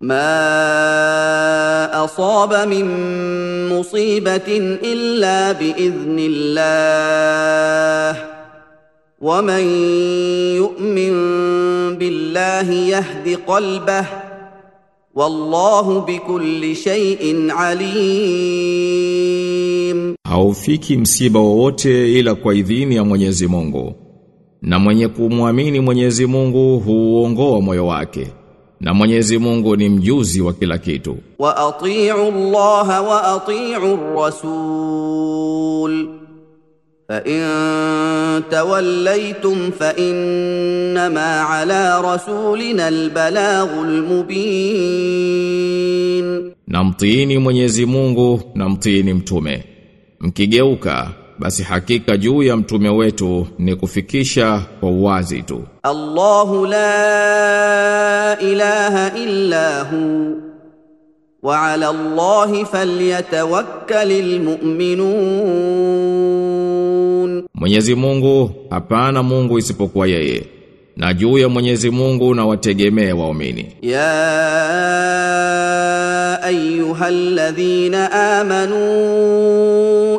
ما اصاب من مصيبه الا باذن الله ومن يؤمن بالله يهد قلبه والله بكل شيء عليم haufiki msiba wowote ila kwa idhini ya Mwenyezi Mungu. Na mwenye kumwamini Mwenyezi Mungu huongoa moyo wake. na Mwenyezi Mungu ni mjuzi wa kila kitu. Wa atii'u Allah wa atii'u Rasul. Fa in tawallaytum fa inna ma ala rasulina al-balaghul mubin. Na mtiini Mwenyezi Mungu na mtiini mtume. Mkigeuka basi hakika juu ya mtume wetu ni kufikisha kwa uwazi tu. Allahu la ilaha illa hu wa ala Allahi falyatawakkalil mu'minun, Mwenyezi Mungu hapana Mungu isipokuwa yeye na juu ya Mwenyezi Mungu na wategemee waumini. Ya ayyuhalladhina amanu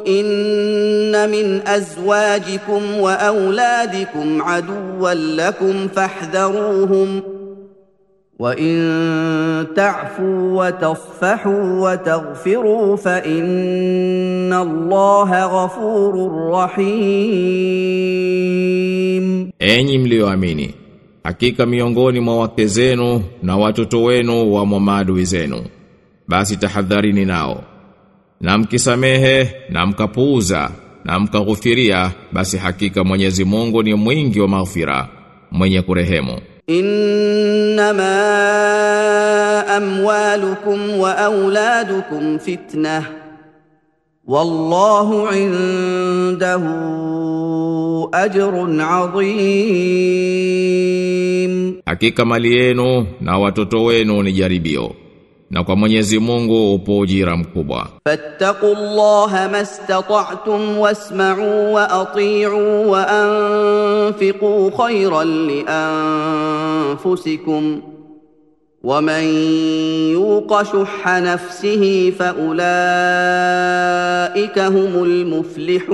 in ان من ازواجكم واولادكم عدوا لكم فاحذروهم وان تعفوا وتصفحوا وتغفروا فان الله غفور رحيم Enyi mlioamini, hakika miongoni mwa wake zenu na watoto wenu wa maadui zenu. Basi tahadharini nao. Na mkisamehe na mkapuuza na mkaghufiria basi hakika Mwenyezi Mungu ni mwingi wa maghfira mwenye kurehemu. Innama amwalukum wa auladukum fitna wallahu indahu ajrun adhim Hakika mali yenu na watoto wenu ni jaribio na kwa Mwenyezi Mungu upo ujira mkubwa. Fattaqullaha mastata'tum wasma'u wa ati'u wa anfiqu khayran li anfusikum. Waman yuqa shuhha nafsihi fa ulaika humul muflihun,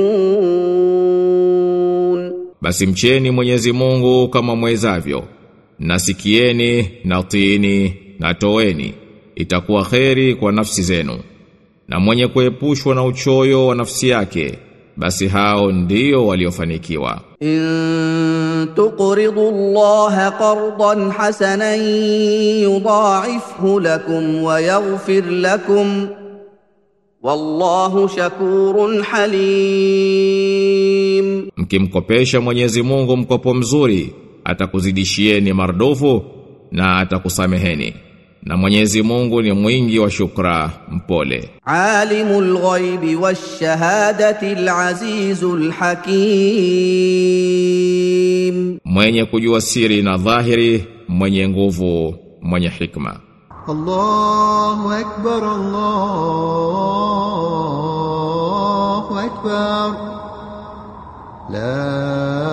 basi mcheni Mwenyezi Mungu kama mwezavyo, nasikieni na tiini na toeni itakuwa kheri kwa nafsi zenu. Na mwenye kuepushwa na uchoyo wa nafsi yake basi hao ndio waliofanikiwa. In tuqridu Allah qardan hasanan yudha'ifhu lakum wa yaghfir lakum wallahu shakurun halim. Mkimkopesha Mwenyezi Mungu mkopo mzuri atakuzidishieni mardufu na atakusameheni na Mwenyezi Mungu ni mwingi wa shukra mpole. Alimul ghaibi washahadati alazizul hakim, mwenye kujua siri na dhahiri, mwenye nguvu, mwenye hikma. Allahu akbar, Allahu akbar la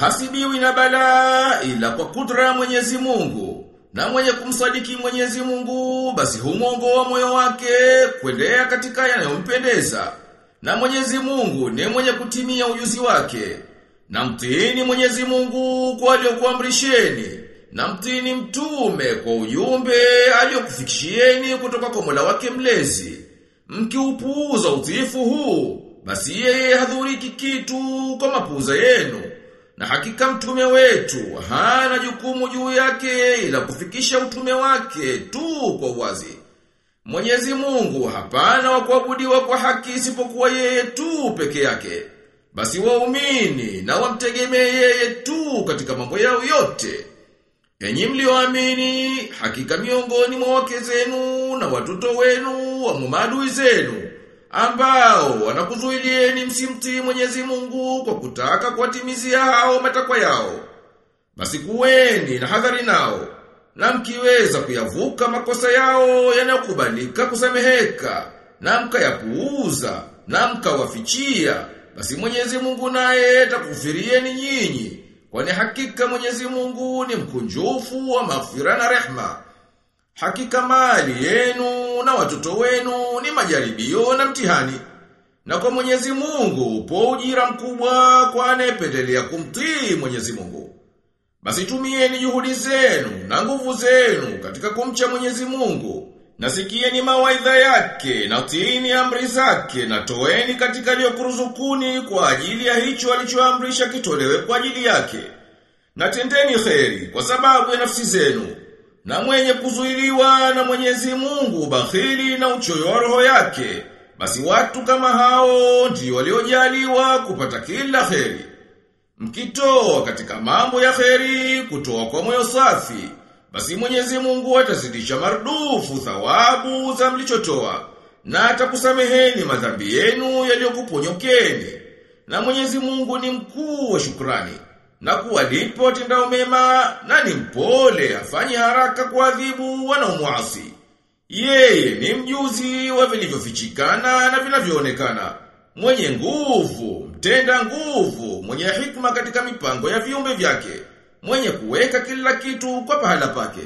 Hasibiwi na balaa ila kwa kudra ya Mwenyezi Mungu. Na mwenye kumsadiki Mwenyezi Mungu basi humwongoa moyo wake kuendea katika yanayompendeza. Na Mwenyezi Mungu ni mwenye kutimia ujuzi wake. Na mtini Mwenyezi Mungu kwa aliyokuamrisheni. Na mtini mtume kwa ujumbe aliyokufikishieni kutoka kwa Mola wake mlezi. Mkiupuuza utifu huu, basi yeye hadhuriki kitu kwa mapuuza yenu. Na hakika mtume wetu hana jukumu juu yake ila kufikisha utume wake tu kwa wazi. Mwenyezi Mungu hapana wa kuabudiwa kwa haki isipokuwa yeye tu peke yake. Basi waumini na wamtegemee yeye tu katika mambo yao yote. Enyi mlioamini, hakika miongoni mwa wake zenu na watoto wenu wa maadui zenu ambao wanakuzuilieni msimti Mwenyezi Mungu kwa kutaka kuwatimizia hao matakwa yao. Basi kuweni na hadhari nao na mkiweza kuyavuka makosa yao yanayokubalika kusameheka na mkayapuuza na mkawafichia basi Mwenyezi Mungu naye atakufirieni nyinyi, kwani hakika Mwenyezi Mungu ni mkunjufu wa maghfira na rehma. Hakika mali yenu na watoto wenu ni majaribio na mtihani. Na kwa Mwenyezi Mungu upo ujira mkubwa kwa anayependelea kumtii Mwenyezi Mungu. Basi tumieni juhudi zenu na nguvu zenu katika kumcha Mwenyezi Mungu. Nasikieni mawaidha yake na tiini amri zake na toeni katika aliyokuruzukuni kwa ajili ya hicho alichoamrisha kitolewe kwa ajili yake. Na tendeni kheri kwa sababu ya nafsi zenu. Na mwenye kuzuiliwa na Mwenyezi Mungu bakhili na uchoyo wa roho yake. Basi watu kama hao ndio waliojaliwa kupata kila kheri. Mkitoa katika mambo ya kheri kutoa kwa moyo safi, basi Mwenyezi Mungu atazidisha mardufu thawabu za mlichotoa na atakusameheni madhambi yenu yaliyokuponyokeni. Na Mwenyezi Mungu ni mkuu wa shukrani na kuwalipa tenda umema, na ni mpole afanye haraka kuadhibu wanaomwasi. Yeye ni mjuzi wa vilivyofichikana na vinavyoonekana. Mwenye nguvu, mtenda nguvu, mwenye hikma katika mipango ya viumbe vyake. Mwenye kuweka kila kitu kwa pahala pake.